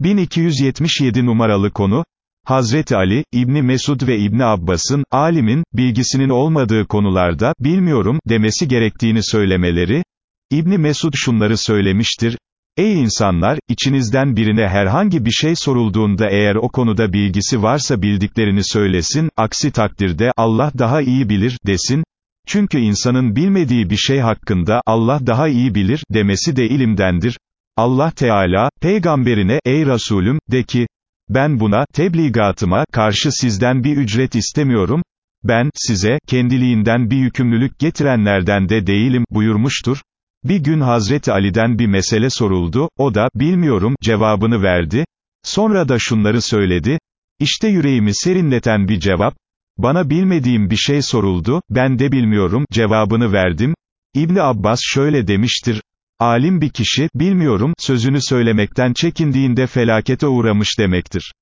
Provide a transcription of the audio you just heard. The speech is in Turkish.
1277 numaralı konu, Hazreti Ali, İbni Mesud ve İbni Abbas'ın, alimin, bilgisinin olmadığı konularda, bilmiyorum, demesi gerektiğini söylemeleri, İbni Mesud şunları söylemiştir, Ey insanlar, içinizden birine herhangi bir şey sorulduğunda eğer o konuda bilgisi varsa bildiklerini söylesin, aksi takdirde, Allah daha iyi bilir, desin, çünkü insanın bilmediği bir şey hakkında, Allah daha iyi bilir, demesi de ilimdendir. Allah Teala, peygamberine, ey Resulüm, de ki, ben buna, tebligatıma, karşı sizden bir ücret istemiyorum, ben, size, kendiliğinden bir yükümlülük getirenlerden de değilim, buyurmuştur. Bir gün Hazreti Ali'den bir mesele soruldu, o da, bilmiyorum, cevabını verdi. Sonra da şunları söyledi, İşte yüreğimi serinleten bir cevap, bana bilmediğim bir şey soruldu, ben de bilmiyorum, cevabını verdim. İbni Abbas şöyle demiştir, alim bir kişi, bilmiyorum, sözünü söylemekten çekindiğinde felakete uğramış demektir.